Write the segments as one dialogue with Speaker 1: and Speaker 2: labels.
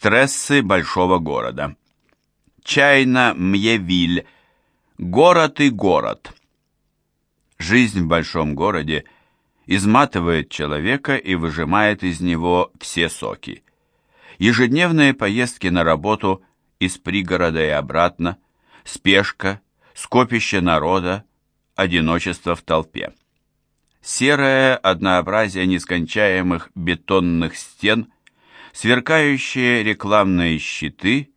Speaker 1: Стрессы большого города. Чайна-Мьевиль. Город и город. Жизнь в большом городе изматывает человека и выжимает из него все соки. Ежедневные поездки на работу из пригорода и обратно, спешка, скопище народа, одиночество в толпе. Серое однообразие нескончаемых бетонных стен, сверкающие рекламные щиты,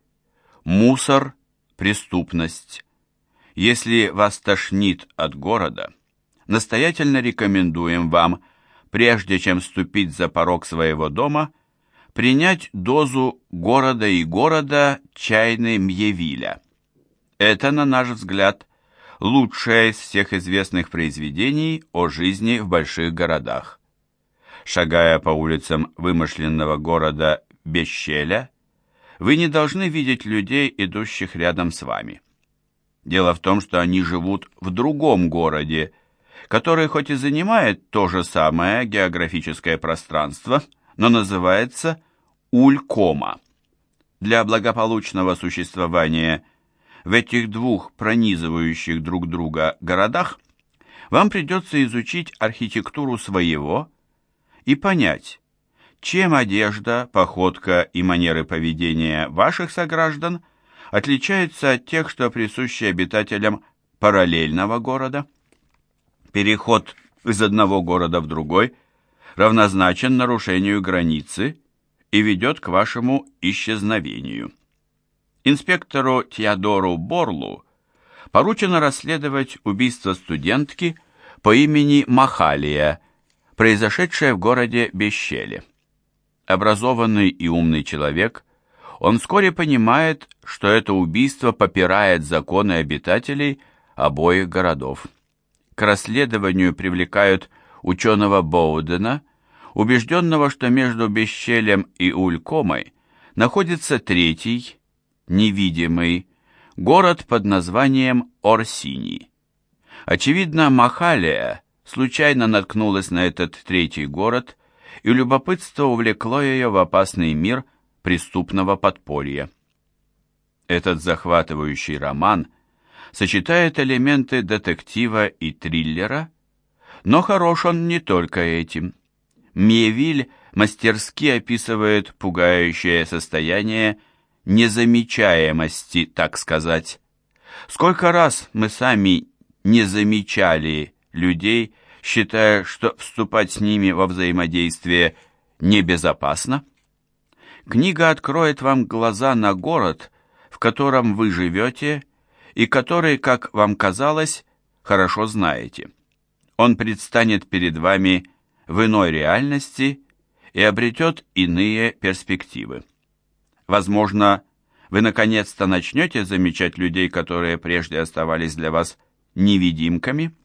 Speaker 1: мусор, преступность. Если вас тошнит от города, настоятельно рекомендуем вам, прежде чем ступить за порог своего дома, принять дозу города и города чайной Мьевиля. Это, на наш взгляд, лучшее из всех известных произведений о жизни в больших городах. Шагая по улицам вымышленного города Бещеля, вы не должны видеть людей, идущих рядом с вами. Дело в том, что они живут в другом городе, который хоть и занимает то же самое географическое пространство, но называется Улькома. Для благополучного существования в этих двух пронизывающих друг друга городах вам придется изучить архитектуру своего и понять, чем одежда, походка и манеры поведения ваших сограждан отличаются от тех, что присущи обитателям параллельного города. Переход из одного города в другой равнозначен нарушению границы и ведет к вашему исчезновению. Инспектору Теодору Борлу поручено расследовать убийство студентки по имени Махалия, произошедшее в городе Бещеле. Образованный и умный человек, он вскоре понимает, что это убийство попирает законы обитателей обоих городов. К расследованию привлекают ученого Боудена, убежденного, что между Бещелем и Улькомой находится третий, невидимый, город под названием Орсини. Очевидно, Махалия случайно наткнулась на этот третий город, и любопытство увлекло ее в опасный мир преступного подполья. Этот захватывающий роман сочетает элементы детектива и триллера, но хорош он не только этим. Мьевиль мастерски описывает пугающее состояние незамечаемости, так сказать. Сколько раз мы сами не замечали людей, считая, что вступать с ними во взаимодействие небезопасно? Книга откроет вам глаза на город, в котором вы живете и который, как вам казалось, хорошо знаете. Он предстанет перед вами в иной реальности и обретет иные перспективы. Возможно, вы наконец-то начнете замечать людей, которые прежде оставались для вас невидимками –